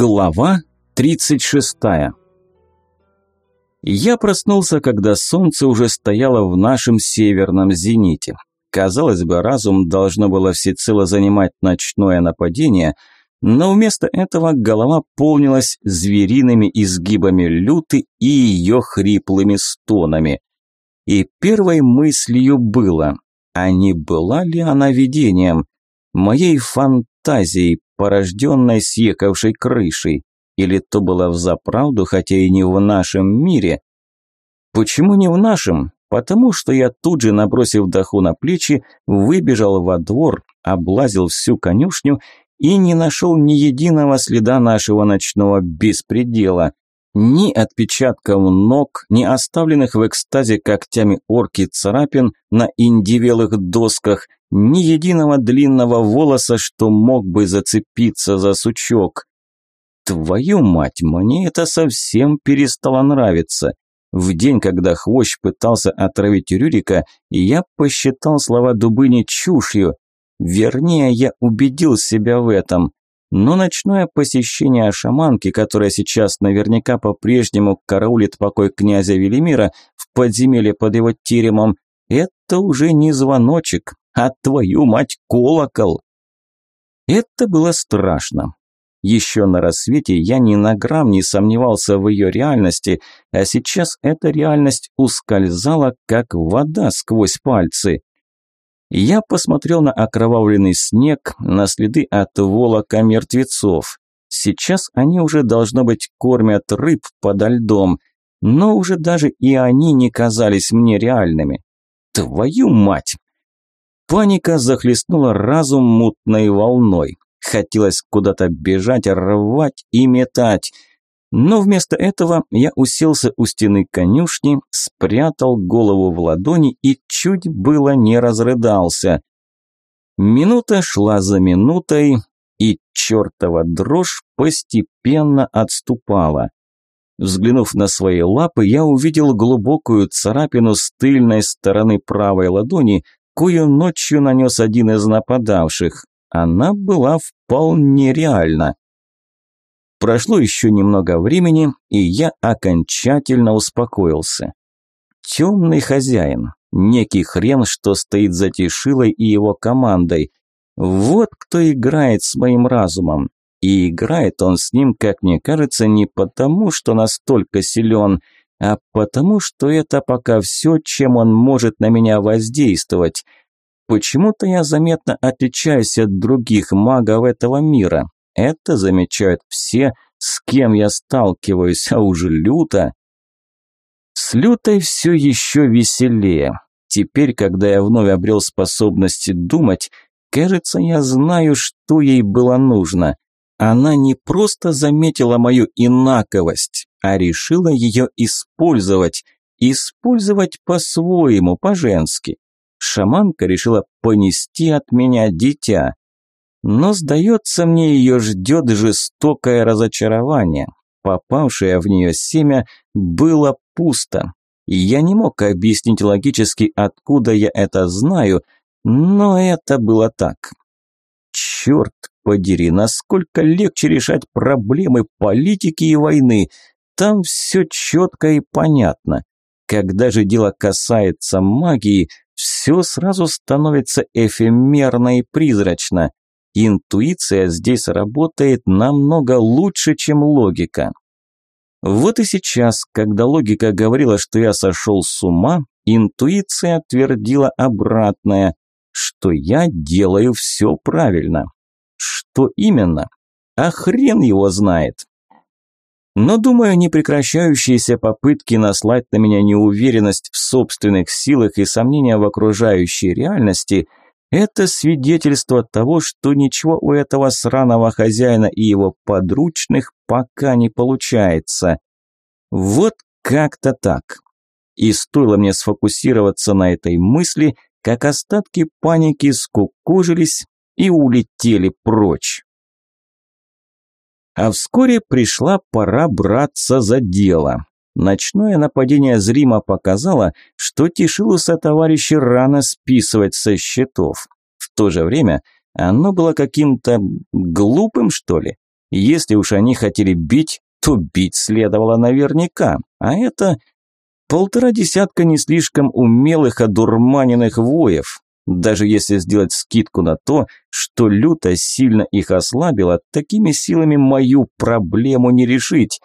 Глава 36 Я проснулся, когда солнце уже стояло в нашем северном зените. Казалось бы, разум должно было всецело занимать ночное нападение, но вместо этого голова полнилась звериными изгибами люты и ее хриплыми стонами. И первой мыслью было, а не была ли она видением, моей фантазией, порожденной съехавшей крышей? Или то было взаправду, хотя и не в нашем мире? Почему не в нашем? Потому что я тут же, набросив даху на плечи, выбежал во двор, облазил всю конюшню и не нашел ни единого следа нашего ночного беспредела. Ни отпечатков ног, ни оставленных в экстазе когтями орки царапин на индивелых досках – ни единого длинного волоса, что мог бы зацепиться за сучок. Твою мать, мне это совсем перестало нравиться. В день, когда Хвощ пытался отравить Рюрика, я посчитал слова Дубыни чушью. Вернее, я убедил себя в этом. Но ночное посещение шаманки, которая сейчас наверняка по-прежнему караулит покой князя Велимира в подземелье под его теремом, это уже не звоночек, а твою мать колокол. Это было страшно. Еще на рассвете я ни на грамм не сомневался в ее реальности, а сейчас эта реальность ускользала, как вода сквозь пальцы. Я посмотрел на окровавленный снег, на следы от волока мертвецов. Сейчас они уже, должно быть, кормят рыб подо льдом, но уже даже и они не казались мне реальными. Твою мать! Паника захлестнула разум мутной волной. Хотелось куда-то бежать, рвать и метать. Но вместо этого я уселся у стены конюшни, спрятал голову в ладони и чуть было не разрыдался. Минута шла за минутой, и чертова дрожь постепенно отступала. Взглянув на свои лапы, я увидел глубокую царапину с тыльной стороны правой ладони, кою ночью нанес один из нападавших. Она была вполне реальна. Прошло еще немного времени, и я окончательно успокоился. Темный хозяин, некий хрен, что стоит за Тишилой и его командой. Вот кто играет с моим разумом. И играет он с ним, как мне кажется, не потому, что настолько силен – а потому что это пока все, чем он может на меня воздействовать. Почему-то я заметно отличаюсь от других магов этого мира. Это замечают все, с кем я сталкиваюсь, а уже люто. С лютой все еще веселее. Теперь, когда я вновь обрел способность думать, кажется, я знаю, что ей было нужно. Она не просто заметила мою инаковость, а решила ее использовать. Использовать по-своему, по-женски. Шаманка решила понести от меня дитя. Но, сдается мне, ее ждет жестокое разочарование. Попавшее в нее семя было пусто. Я не мог объяснить логически, откуда я это знаю, но это было так. Черт подери, насколько легче решать проблемы политики и войны. Там все четко и понятно. Когда же дело касается магии, все сразу становится эфемерно и призрачно. Интуиция здесь работает намного лучше, чем логика. Вот и сейчас, когда логика говорила, что я сошел с ума, интуиция твердила обратное, что я делаю все правильно. Что именно? А хрен его знает. Но, думаю, непрекращающиеся попытки наслать на меня неуверенность в собственных силах и сомнения в окружающей реальности – это свидетельство того, что ничего у этого сраного хозяина и его подручных пока не получается. Вот как-то так. И стоило мне сфокусироваться на этой мысли, как остатки паники скукожились, и улетели прочь. А вскоре пришла пора браться за дело. Ночное нападение зримо показало, что Тишилуса товарищи рано списывать со счетов. В то же время оно было каким-то глупым, что ли. Если уж они хотели бить, то бить следовало наверняка, а это полтора десятка не слишком умелых одурманенных воев. Даже если сделать скидку на то, что люто сильно их ослабило, такими силами мою проблему не решить.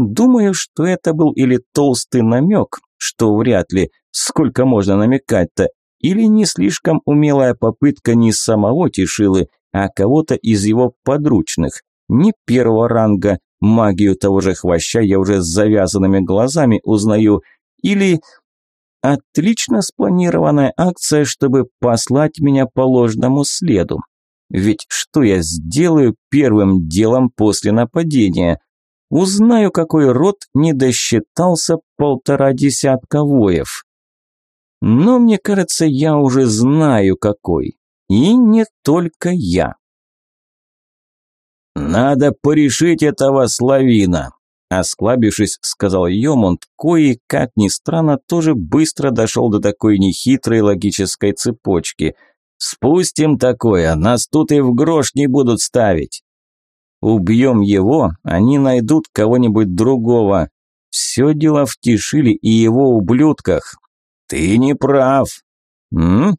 Думаю, что это был или толстый намек, что вряд ли, сколько можно намекать-то, или не слишком умелая попытка не самого Тишилы, а кого-то из его подручных, не первого ранга, магию того же хвоща я уже с завязанными глазами узнаю, или отлично спланированная акция, чтобы послать меня по ложному следу. Ведь что я сделаю первым делом после нападения? Узнаю, какой род не досчитался полтора десятка воев. Но мне кажется, я уже знаю, какой. И не только я. «Надо порешить этого Славина», – осклабившись, сказал Йомунд, кои, как ни странно, тоже быстро дошел до такой нехитрой логической цепочки. «Спустим такое, нас тут и в грош не будут ставить». «Убьем его, они найдут кого-нибудь другого. Все дело в Тишиле и его ублюдках». «Ты не прав». «М?»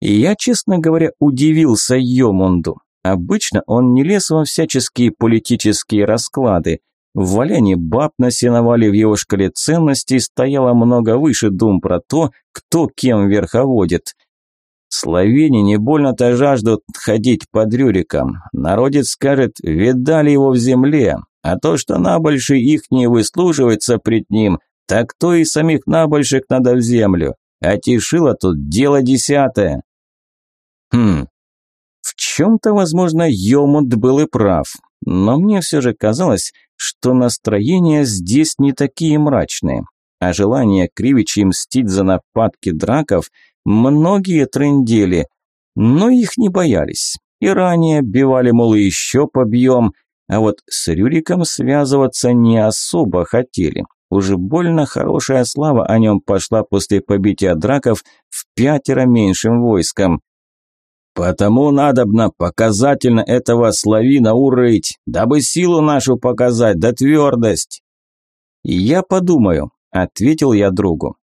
И я, честно говоря, удивился Йомунду. Обычно он не лез во всяческие политические расклады. В валянии баб на сеновале в его шкале ценностей стояло много выше дум про то, кто кем верховодит. Словени не больно-то жаждут ходить под Рюриком. Народец скажет, видали его в земле, а то, что набольший их не выслуживается пред ним, так то и самих набольших надо в землю. А Тишила тут дело десятое. Хм, в чем-то, возможно, Йомунд был и прав, но мне все же казалось, что настроения здесь не такие мрачные, а желание Кривичей мстить за нападки драков многие трындели, но их не боялись. И ранее бивали, мол, еще побьем, а вот с Рюриком связываться не особо хотели. Уже больно хорошая слава о нем пошла после побития драков в пятеро меньшим войском. Потому надобно показательно этого славина урыть, дабы силу нашу показать, да твердость. Я подумаю, ответил я другу.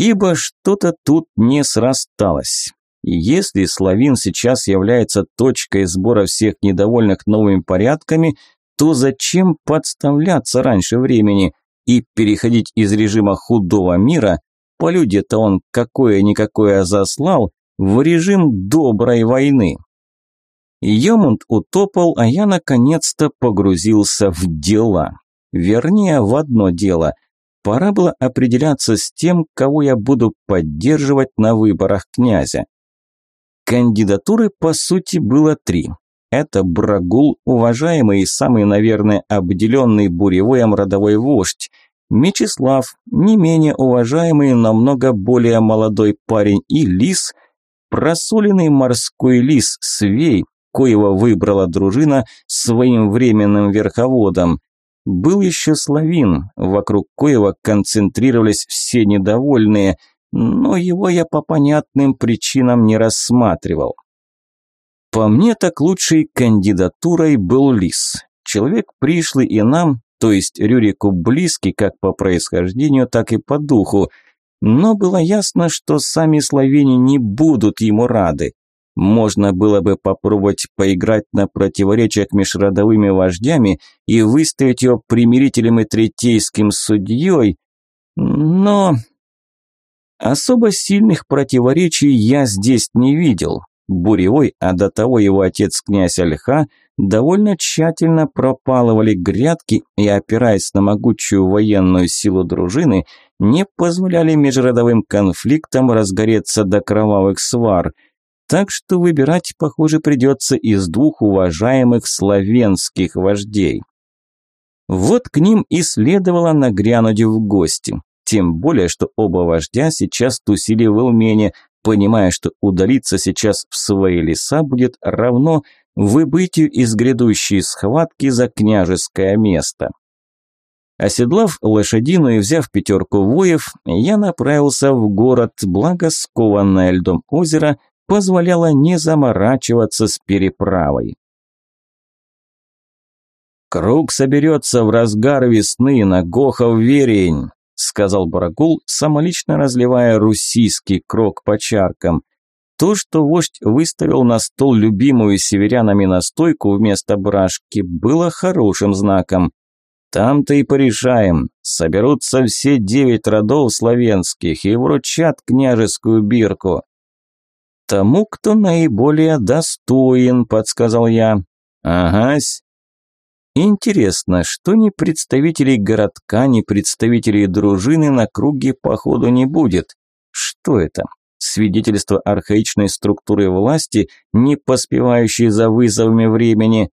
Ибо что-то тут не срасталось. если Славин сейчас является точкой сбора всех недовольных новыми порядками, то зачем подставляться раньше времени и переходить из режима худого мира, по люди-то он какое-никакое заслал, в режим доброй войны. Йомунд утопал, а я наконец-то погрузился в дела. Вернее, в одно дело. Пора было определяться с тем, кого я буду поддерживать на выборах князя. Кандидатуры, по сути, было три. Это Брагул, уважаемый и самый, наверное, обделенный буревоем родовой вождь. Мечислав, не менее уважаемый, намного более молодой парень, и Лис – просоленный морской лис Свей, коего выбрала дружина своим временным верховодом. Был еще Славин, вокруг коего концентрировались все недовольные, но его я по понятным причинам не рассматривал. По мне так лучшей кандидатурой был Лис. Человек пришлый и нам, то есть Рюрику близкий как по происхождению, так и по духу – но было ясно, что сами словени не будут ему рады. Можно было бы попробовать поиграть на противоречиях между родовыми вождями и выставить его примирителем и третейским судьей, но особо сильных противоречий я здесь не видел. Буревой, а до того его отец князь Альха, довольно тщательно пропалывали грядки и, опираясь на могучую военную силу дружины, не позволяли межродовым конфликтам разгореться до кровавых свар. Так что выбирать, похоже, придется из двух уважаемых славянских вождей. Вот к ним и следовало нагрянуть в гости. Тем более, что оба вождя сейчас тусили в Элмене, понимая, что удалиться сейчас в свои леса будет равно выбытию из грядущей схватки за княжеское место. Оседлав лошадину и взяв пятерку воев, я направился в город, благо скованное льдом озеро позволяло не заморачиваться с переправой. Круг соберется в разгар весны на Гохов верень, сказал Барагул, самолично разливая русийский крок по чаркам. То, что вождь выставил на стол любимую северянами настойку вместо брашки, было хорошим знаком. Там-то и порешаем. Соберутся все девять родов славянских и вручат княжескую бирку. Тому, кто наиболее достоин, подсказал я. Агась. Интересно, что ни представителей городка, ни представителей дружины на круге походу не будет. Что это? Свидетельство архаичной структуры власти, не поспевающей за вызовами времени?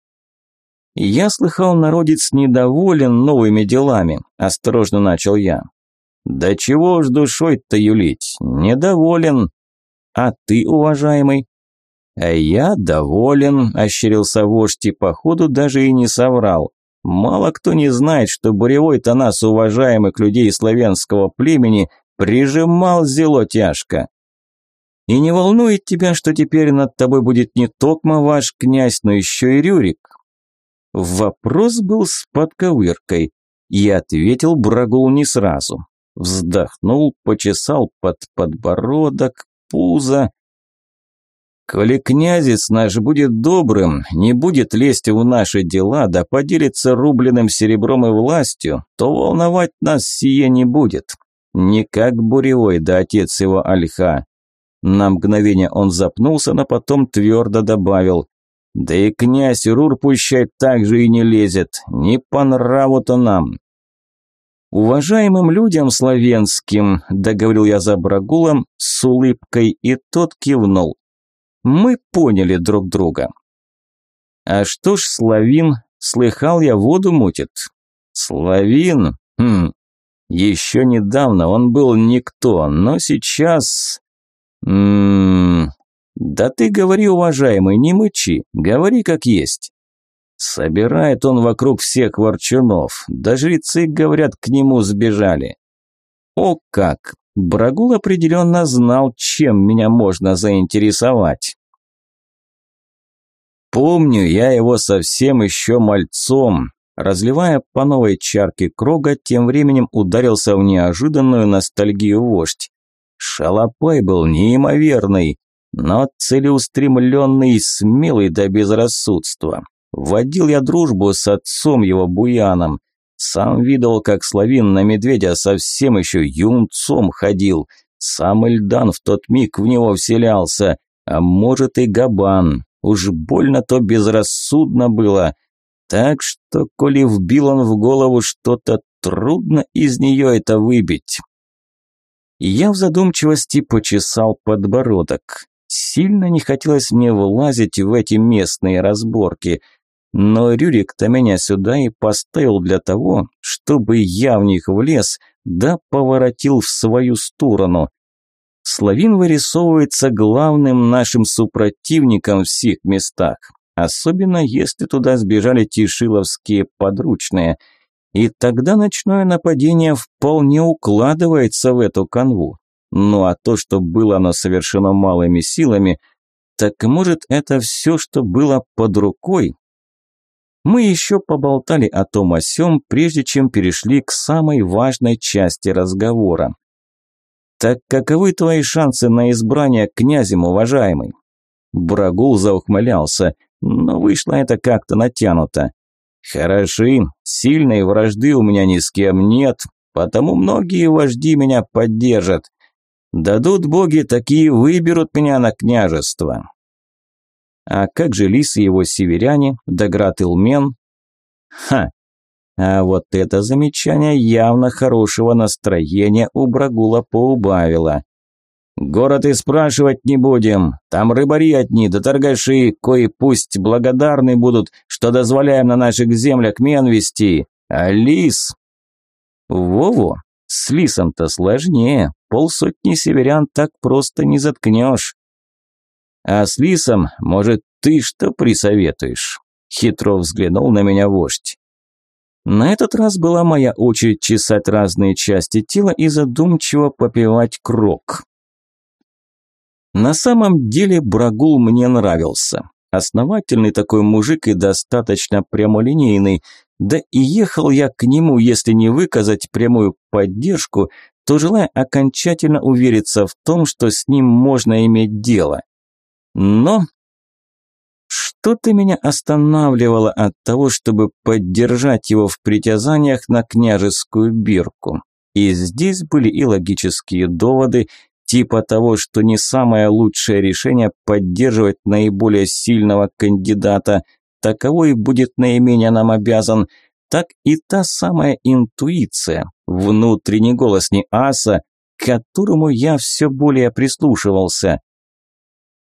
«Я слыхал, народец недоволен новыми делами», – осторожно начал я. «Да чего ж душой-то юлить? Недоволен. А ты, уважаемый?» «А я доволен», – ощерился вождь и походу даже и не соврал. «Мало кто не знает, что буревой-то нас, уважаемых людей славянского племени, прижимал зело тяжко. И не волнует тебя, что теперь над тобой будет не токмо ваш князь, но еще и Рюрик. Вопрос был с подковыркой, и ответил Брагул не сразу. Вздохнул, почесал под подбородок, пузо. «Коли князец наш будет добрым, не будет лезть в наши дела, да поделится рубленым серебром и властью, то волновать нас сие не будет. Не как Буревой да отец его Альха». На мгновение он запнулся, но потом твердо добавил. Да и князь Рур пущай так же и не лезет, не по нраву-то нам. Уважаемым людям славянским, договорил я за Брагулом с улыбкой, и тот кивнул. Мы поняли друг друга. А что ж Славин, слыхал я, воду мутит. Славин? Хм, еще недавно он был никто, но сейчас... Ммм, «Да ты говори, уважаемый, не мычи, говори как есть». Собирает он вокруг всех ворчунов, да жрецы, говорят, к нему сбежали. О как! Брагул определенно знал, чем меня можно заинтересовать. Помню я его совсем еще мальцом. Разливая по новой чарке крога, тем временем ударился в неожиданную ностальгию вождь. Шалопай был неимоверный, но целеустремленный и смелый до безрассудства. Водил я дружбу с отцом его Буяном. Сам видел, как Славин на медведя совсем еще юнцом ходил. Сам Эльдан в тот миг в него вселялся, а может и Габан. Уж больно-то безрассудно было. Так что, коли вбил он в голову что-то, трудно из нее это выбить. Я в задумчивости почесал подбородок. Сильно не хотелось мне влазить в эти местные разборки. Но Рюрик-то меня сюда и поставил для того, чтобы я в них влез, да поворотил в свою сторону. Славин вырисовывается главным нашим супротивником в всех местах, особенно если туда сбежали тишиловские подручные. И тогда ночное нападение вполне укладывается в эту канву. Ну а то, что было оно совершено малыми силами, так может это все, что было под рукой? Мы еще поболтали о том о сём, прежде чем перешли к самой важной части разговора. «Так каковы твои шансы на избрание князем, уважаемый?» Брагул заухмылялся, но вышло это как-то натянуто. «Хороши, сильной вражды у меня ни с кем нет, потому многие вожди меня поддержат. Дадут боги, такие выберут меня на княжество. А как же лис и его северяне, Даград Илмен? Ха! А вот это замечание явно хорошего настроения у Брагула поубавило. Город и спрашивать не будем. Там рыбари одни, да торгаши, кои пусть благодарны будут, что дозволяем на наших землях мен вести. А лис... Во-во, с лисом-то сложнее, полсотни северян так просто не заткнешь. А с лисом, может, ты что присоветуешь? Хитро взглянул на меня вождь. На этот раз была моя очередь чесать разные части тела и задумчиво попивать крок. На самом деле Брагул мне нравился. Основательный такой мужик и достаточно прямолинейный, Да и ехал я к нему, если не выказать прямую поддержку, то желая окончательно увериться в том, что с ним можно иметь дело. Но что-то меня останавливало от того, чтобы поддержать его в притязаниях на княжескую бирку. И здесь были и логические доводы, типа того, что не самое лучшее решение поддерживать наиболее сильного кандидата, таковой будет наименее нам обязан, так и та самая интуиция, внутренний голос не аса, к которому я все более прислушивался.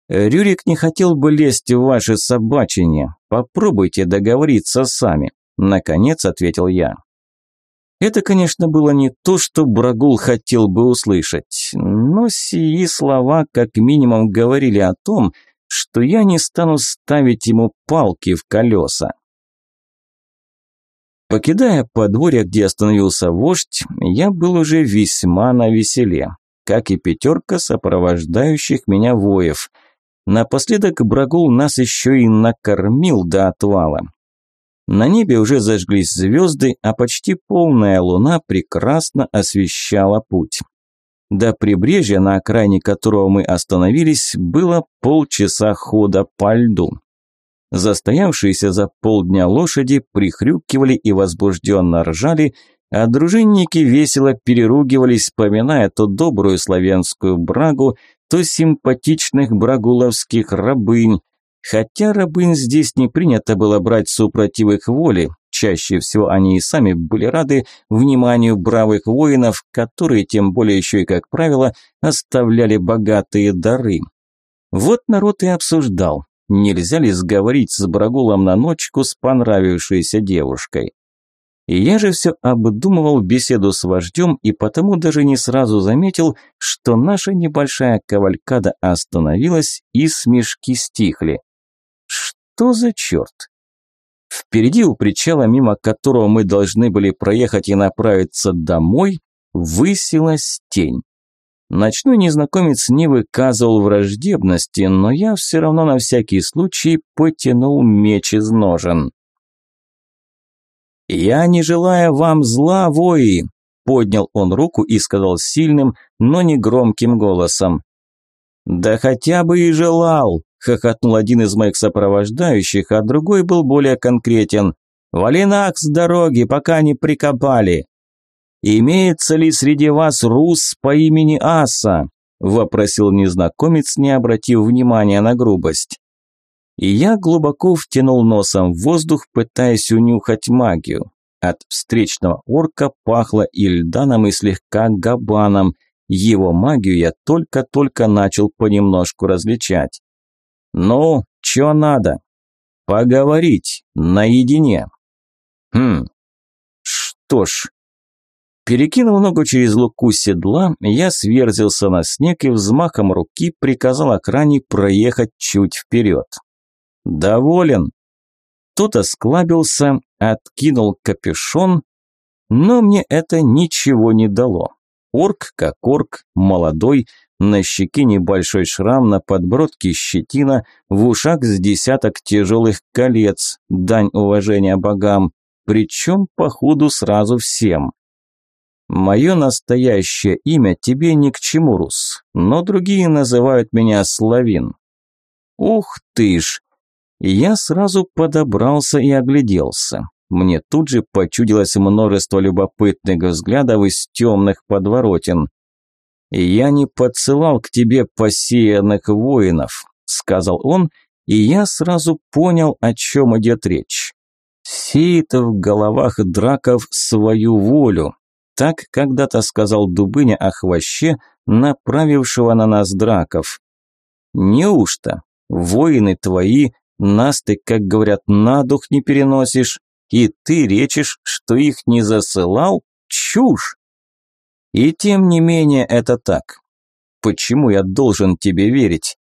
Рюрик не хотел бы лезть в ваше собачение. Попробуйте договориться сами, наконец ответил я. Это, конечно, было не то, что Брагул хотел бы услышать, но сии слова как минимум говорили о том, что я не стану ставить ему палки в колеса. Покидая подворье, где остановился вождь, я был уже весьма на веселе, как и пятерка сопровождающих меня воев. Напоследок Брагул нас еще и накормил до отвала. На небе уже зажглись звезды, а почти полная луна прекрасно освещала путь. До прибрежья, на окраине которого мы остановились, было полчаса хода по льду. Застоявшиеся за полдня лошади прихрюкивали и возбужденно ржали, а дружинники весело переругивались, поминая то добрую славянскую брагу, то симпатичных брагуловских рабынь, хотя рабынь здесь не принято было брать супротив их воли, чаще всего они и сами были рады вниманию бравых воинов, которые, тем более еще и, как правило, оставляли богатые дары. Вот народ и обсуждал, нельзя ли сговорить с Брагулом на ночку с понравившейся девушкой. Я же все обдумывал беседу с вождем и потому даже не сразу заметил, что наша небольшая кавалькада остановилась и смешки стихли. Что за черт? Впереди у причала, мимо которого мы должны были проехать и направиться домой, высилась тень. Ночной незнакомец не выказывал враждебности, но я все равно на всякий случай потянул меч из ножен. «Я не желаю вам зла, вои!» Поднял он руку и сказал сильным, но не громким голосом. «Да хотя бы и желал!» – хохотнул один из моих сопровождающих, а другой был более конкретен. «Валинак с дороги, пока не прикопали!» «Имеется ли среди вас рус по имени Аса?» – вопросил незнакомец, не обратив внимания на грубость. И я глубоко втянул носом в воздух, пытаясь унюхать магию. От встречного орка пахло ильданом и слегка габаном. Его магию я только-только начал понемножку различать. «Ну, чё надо?» «Поговорить, наедине». «Хм, что ж». Перекинув ногу через луку седла, я сверзился на снег и взмахом руки приказал охране проехать чуть вперед. «Доволен». Тот осклабился, откинул капюшон, но мне это ничего не дало. Орк как орк, молодой, на щеке небольшой шрам, на подбородке щетина, в ушах с десяток тяжелых колец, дань уважения богам, причем, походу, сразу всем. Мое настоящее имя тебе ни к чему, Рус, но другие называют меня Славин. Ух ты ж! Я сразу подобрался и огляделся. Мне тут же почудилось множество любопытных взглядов из темных подворотен. «Я не подсылал к тебе посеянных воинов», – сказал он, и я сразу понял, о чем идет речь. «Сеет в головах драков свою волю», – так когда-то сказал Дубыня о хвоще, направившего на нас драков. «Неужто? Воины твои, нас ты, как говорят, на дух не переносишь, и ты речишь, что их не засылал? Чушь!» И тем не менее это так. Почему я должен тебе верить?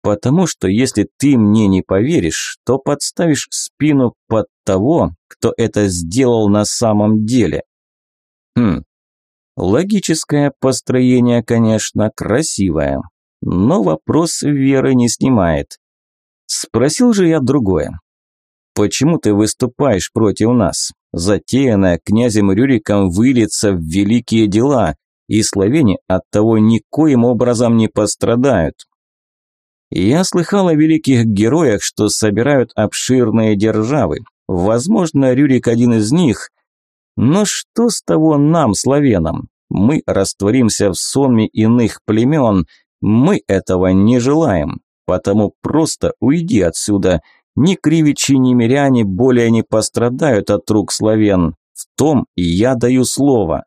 Потому что если ты мне не поверишь, то подставишь спину под того, кто это сделал на самом деле. Хм, логическое построение, конечно, красивое, но вопрос веры не снимает. Спросил же я другое. Почему ты выступаешь против нас? затеянная князем Рюриком выльется в великие дела, и славяне от того никоим образом не пострадают. Я слыхал о великих героях, что собирают обширные державы. Возможно, Рюрик один из них. Но что с того нам, славянам? Мы растворимся в сонме иных племен. Мы этого не желаем. Потому просто уйди отсюда. Ни кривичи, ни миряне более не пострадают от рук славян. В том и я даю слово.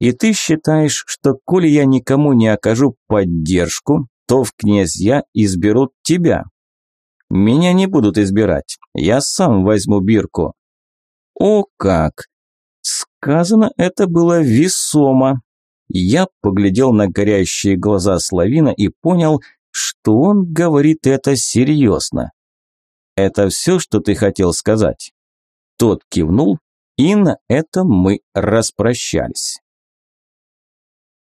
И ты считаешь, что коли я никому не окажу поддержку, то в князья изберут тебя. Меня не будут избирать, я сам возьму бирку. О как! Сказано это было весомо. Я поглядел на горящие глаза Славина и понял, что он говорит это серьезно. «Это все, что ты хотел сказать?» Тот кивнул, и на этом мы распрощались.